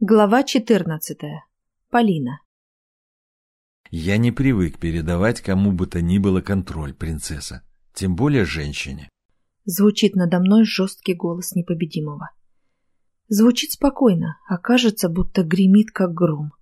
Глава 14. Полина. Я не привык передавать кому бы то ни было контроль, принцесса. Тем более женщине. Звучит надо мной жесткий голос непобедимого. Звучит спокойно, а кажется, будто гремит, как гром.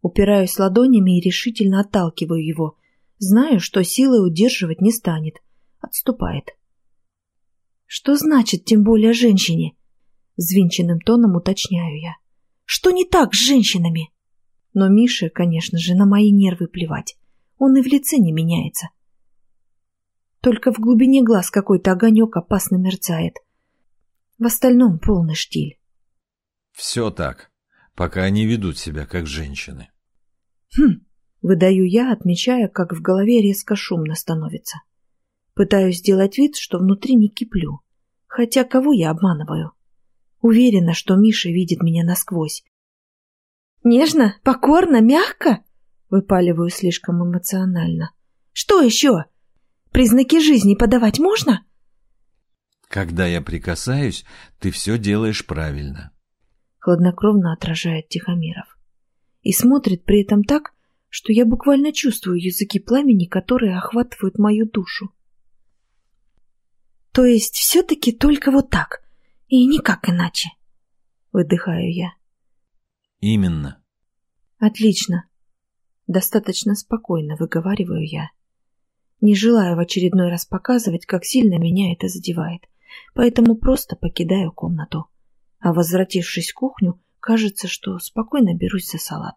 Упираюсь ладонями и решительно отталкиваю его. Знаю, что силой удерживать не станет. Отступает. Что значит, тем более женщине? Звинченным тоном уточняю я. Что не так с женщинами? Но Мише, конечно же, на мои нервы плевать. Он и в лице не меняется. Только в глубине глаз какой-то огонек опасно мерцает. В остальном полный штиль. Все так, пока они ведут себя как женщины. Хм, выдаю я, отмечая, как в голове резко шумно становится. Пытаюсь сделать вид, что внутри не киплю. Хотя кого я обманываю? Уверена, что Миша видит меня насквозь. «Нежно? Покорно? Мягко?» Выпаливаю слишком эмоционально. «Что еще? Признаки жизни подавать можно?» Когда я прикасаюсь, ты все делаешь правильно. Хладнокровно отражает Тихомиров. И смотрит при этом так, что я буквально чувствую языки пламени, которые охватывают мою душу. То есть все-таки только вот так, и никак иначе. Выдыхаю я. Именно. Отлично. Достаточно спокойно выговариваю я. Не желаю в очередной раз показывать, как сильно меня это задевает, поэтому просто покидаю комнату. А возвратившись в кухню, кажется, что спокойно берусь за салат.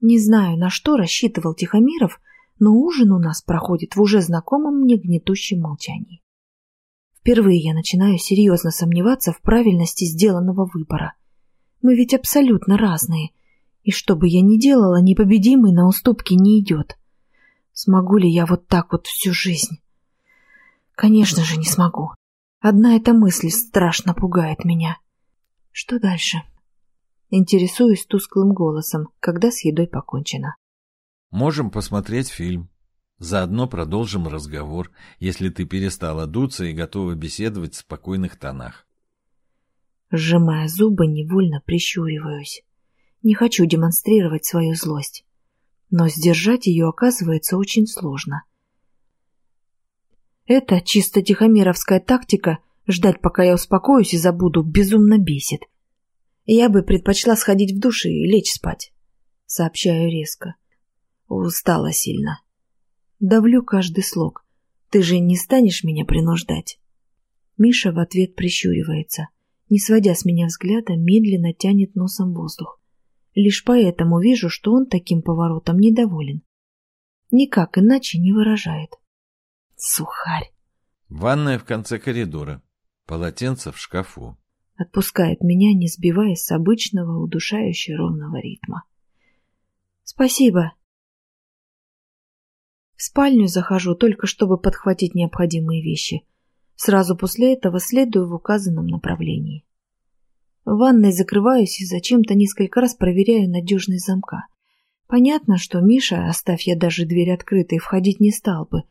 Не знаю, на что рассчитывал Тихомиров, но ужин у нас проходит в уже знакомом мне гнетущем молчании. Впервые я начинаю серьезно сомневаться в правильности сделанного выбора. Мы ведь абсолютно разные, и что бы я ни делала, непобедимый на уступки не идет. Смогу ли я вот так вот всю жизнь? Конечно же, не смогу. Одна эта мысль страшно пугает меня. Что дальше? Интересуюсь тусклым голосом, когда с едой покончено. Можем посмотреть фильм. Заодно продолжим разговор, если ты перестала дуться и готова беседовать в спокойных тонах. Сжимая зубы, невольно прищуриваюсь. Не хочу демонстрировать свою злость. Но сдержать ее оказывается очень сложно. Это чисто тихомировская тактика ждать, пока я успокоюсь и забуду, безумно бесит. Я бы предпочла сходить в душ и лечь спать. Сообщаю резко. Устала сильно. Давлю каждый слог. Ты же не станешь меня принуждать? Миша в ответ прищуривается. Не сводя с меня взгляда, медленно тянет носом воздух. Лишь поэтому вижу, что он таким поворотом недоволен. Никак иначе не выражает. Сухарь. Ванная в конце коридора. Полотенце в шкафу. Отпускает меня, не сбиваясь с обычного удушающе ровного ритма. Спасибо, в спальню захожу только чтобы подхватить необходимые вещи. Сразу после этого следую в указанном направлении. В ванной закрываюсь и зачем-то несколько раз проверяю надежность замка. Понятно, что Миша, оставь я даже дверь открытой, входить не стал бы,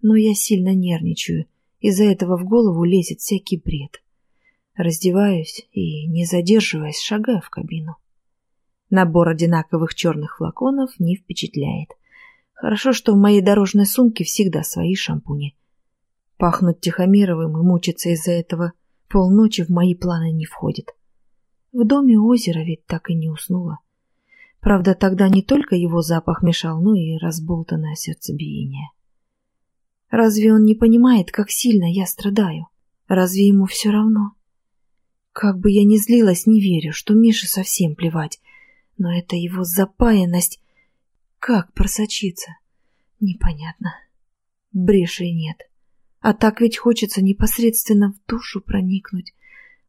но я сильно нервничаю, из-за этого в голову лезет всякий бред. Раздеваюсь и, не задерживаясь, шагаю в кабину. Набор одинаковых черных флаконов не впечатляет. Хорошо, что в моей дорожной сумке всегда свои шампуни. Пахнуть Тихомировым и мучиться из-за этого полночи в мои планы не входит. В доме озера ведь так и не уснула. Правда, тогда не только его запах мешал, но и разболтанное сердцебиение. Разве он не понимает, как сильно я страдаю? Разве ему все равно? Как бы я ни злилась, не верю, что Мише совсем плевать. Но это его запаянность как просочиться? Непонятно. Брешей нет. А так ведь хочется непосредственно в душу проникнуть.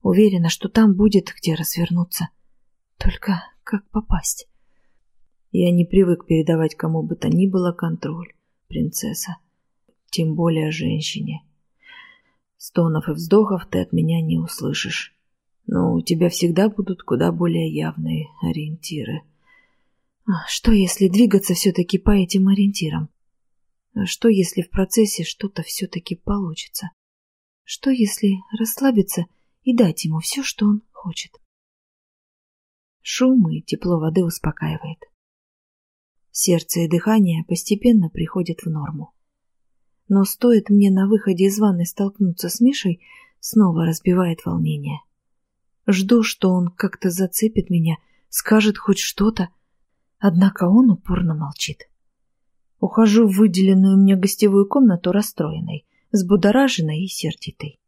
Уверена, что там будет где развернуться. Только как попасть? Я не привык передавать кому бы то ни было контроль, принцесса. Тем более женщине. Стонов и вздохов ты от меня не услышишь. Но у тебя всегда будут куда более явные ориентиры. А что, если двигаться все-таки по этим ориентирам? А что, если в процессе что-то все-таки получится? Что, если расслабиться и дать ему все, что он хочет? Шум и тепло воды успокаивает. Сердце и дыхание постепенно приходят в норму. Но стоит мне на выходе из ванной столкнуться с Мишей, снова разбивает волнение. Жду, что он как-то зацепит меня, скажет хоть что-то, однако он упорно молчит. Ухожу в выделенную мне гостевую комнату расстроенной, взбудораженной и сердитой.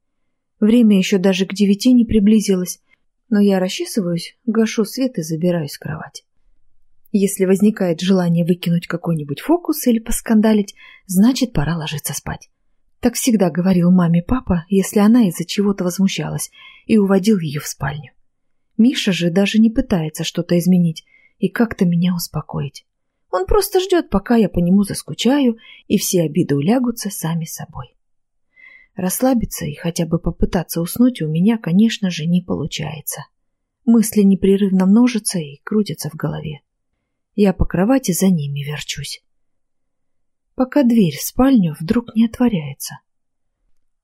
Время еще даже к девяти не приблизилось, но я расчесываюсь, гашу свет и забираюсь в кровать. Если возникает желание выкинуть какой-нибудь фокус или поскандалить, значит, пора ложиться спать. Так всегда говорил маме папа, если она из-за чего-то возмущалась, и уводил ее в спальню. Миша же даже не пытается что-то изменить и как-то меня успокоить. Он просто ждет, пока я по нему заскучаю, и все обиды улягутся сами собой. Расслабиться и хотя бы попытаться уснуть у меня, конечно же, не получается. Мысли непрерывно множатся и крутятся в голове. Я по кровати за ними верчусь. Пока дверь в спальню вдруг не отворяется.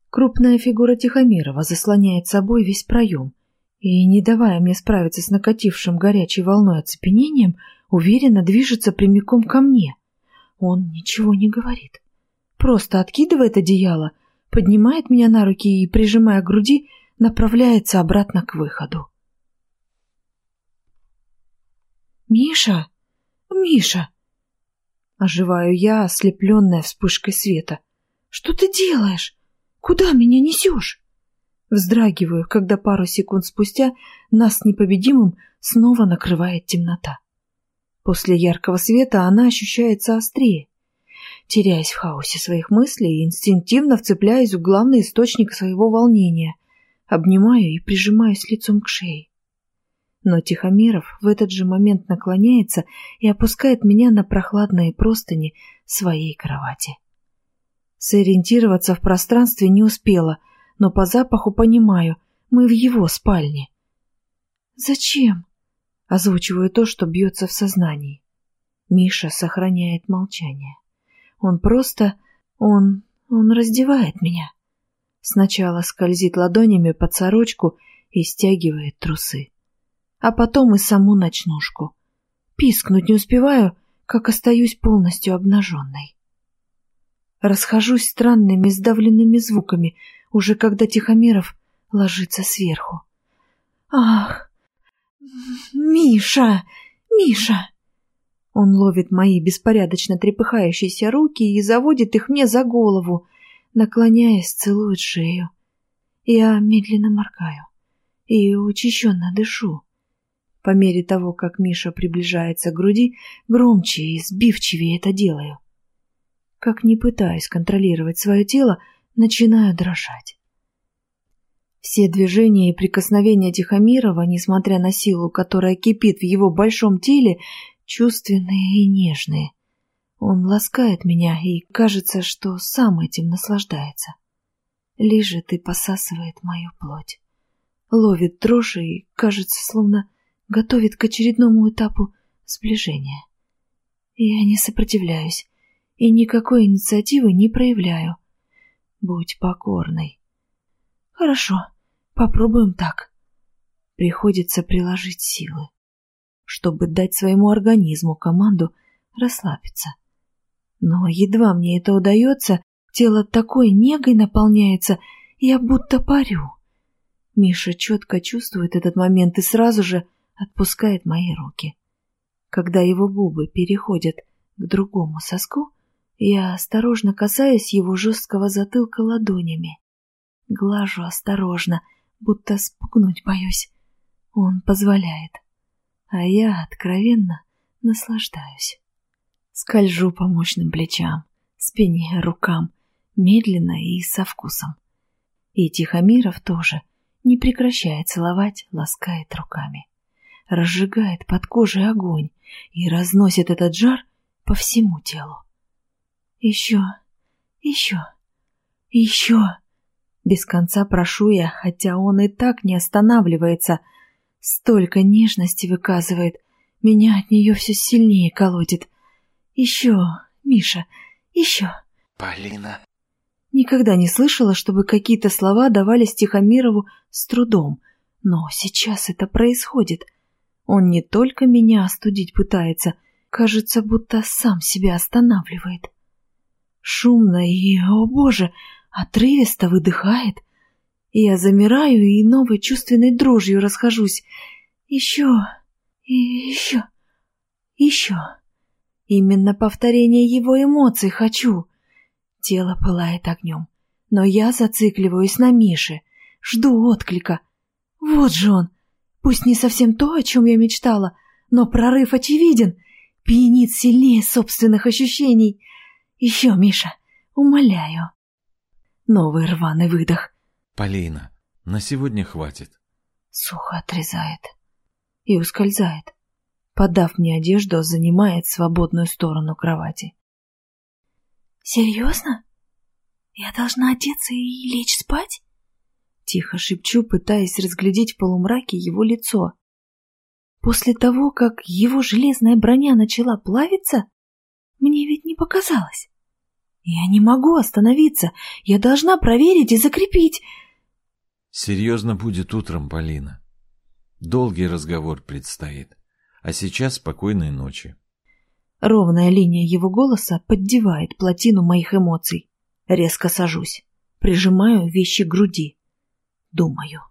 Крупная фигура Тихомирова заслоняет собой весь проем и, не давая мне справиться с накатившим горячей волной оцепенением, уверенно движется прямиком ко мне. Он ничего не говорит. Просто откидывает одеяло, поднимает меня на руки и, прижимая к груди, направляется обратно к выходу. «Миша!» Миша!» Оживаю я, ослепленная вспышкой света. «Что ты делаешь? Куда меня несешь?» Вздрагиваю, когда пару секунд спустя нас непобедимым снова накрывает темнота. После яркого света она ощущается острее. Теряясь в хаосе своих мыслей, инстинктивно вцепляюсь в главный источник своего волнения, обнимаю и прижимаюсь лицом к шее. Но Тихомиров в этот же момент наклоняется и опускает меня на прохладные простыни своей кровати. Сориентироваться в пространстве не успела, но по запаху понимаю, мы в его спальне. «Зачем?» — озвучиваю то, что бьется в сознании. Миша сохраняет молчание. Он просто... он... он раздевает меня. Сначала скользит ладонями под сорочку и стягивает трусы а потом и саму ночнушку. Пискнуть не успеваю, как остаюсь полностью обнаженной. Расхожусь странными сдавленными звуками, уже когда Тихомиров ложится сверху. «Ах! Миша! Миша!» Он ловит мои беспорядочно трепыхающиеся руки и заводит их мне за голову, наклоняясь, целует шею. Я медленно моргаю и учащенно дышу. По мере того, как Миша приближается к груди, громче и сбивчивее это делаю. Как не пытаюсь контролировать свое тело, начинаю дрожать. Все движения и прикосновения Тихомирова, несмотря на силу, которая кипит в его большом теле, чувственные и нежные. Он ласкает меня, и кажется, что сам этим наслаждается. Лежит и посасывает мою плоть. Ловит дрожь и, кажется, словно готовит к очередному этапу сближения. Я не сопротивляюсь и никакой инициативы не проявляю. Будь покорной. Хорошо, попробуем так. Приходится приложить силы, чтобы дать своему организму команду расслабиться. Но едва мне это удается, тело такой негой наполняется, я будто парю. Миша четко чувствует этот момент и сразу же отпускает мои руки. Когда его губы переходят к другому соску, я осторожно касаюсь его жесткого затылка ладонями. Глажу осторожно, будто спугнуть боюсь. Он позволяет, а я откровенно наслаждаюсь. Скольжу по мощным плечам, спине, рукам, медленно и со вкусом. И Тихомиров тоже не прекращает целовать, ласкает руками разжигает под кожей огонь и разносит этот жар по всему телу. Еще, еще, еще. Без конца прошу я, хотя он и так не останавливается. Столько нежности выказывает, меня от нее все сильнее колотит. Еще, Миша, еще. Полина. Никогда не слышала, чтобы какие-то слова давались Тихомирову с трудом. Но сейчас это происходит — Он не только меня остудить пытается, кажется, будто сам себя останавливает. Шумно и, о боже, отрывисто выдыхает. Я замираю и новой чувственной дрожью расхожусь. Еще, и еще, еще. Именно повторение его эмоций хочу. Тело пылает огнем, но я зацикливаюсь на Мише, жду отклика. Вот же он, пусть не совсем то, о чем я мечтала, но прорыв очевиден, пьянит сильнее собственных ощущений. Еще, Миша, умоляю. Новый рваный выдох. Полина, на сегодня хватит. Сухо отрезает и ускользает. Подав мне одежду, занимает свободную сторону кровати. «Серьезно? Я должна одеться и лечь спать?» Тихо шепчу, пытаясь разглядеть в полумраке его лицо. После того, как его железная броня начала плавиться, мне ведь не показалось. Я не могу остановиться, я должна проверить и закрепить. Серьезно будет утром, Полина. Долгий разговор предстоит. А сейчас спокойной ночи. Ровная линия его голоса поддевает плотину моих эмоций. Резко сажусь. Прижимаю вещи к груди. Думаю.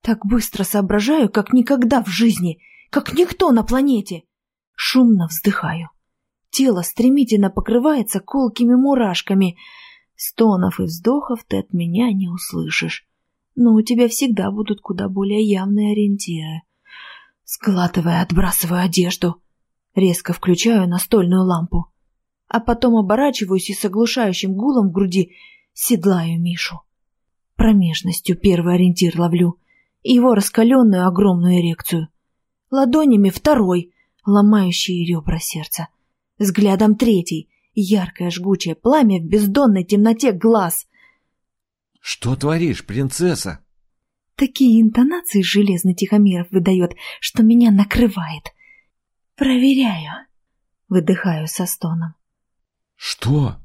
Так быстро соображаю, как никогда в жизни, как никто на планете. Шумно вздыхаю. Тело стремительно покрывается колкими мурашками. Стонов и вздохов ты от меня не услышишь. Но у тебя всегда будут куда более явные ориентиры. Складывая, отбрасываю одежду. Резко включаю настольную лампу. А потом оборачиваюсь и с оглушающим гулом в груди седлаю Мишу. Промежностью первый ориентир ловлю. Его раскаленную огромную эрекцию. Ладонями второй, ломающий ребра сердца. Взглядом третий, яркое жгучее пламя в бездонной темноте глаз. «Что творишь, принцесса?» Такие интонации железный Тихомиров выдает, что меня накрывает. Проверяю. Выдыхаю со стоном. Что?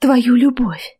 Твою любовь.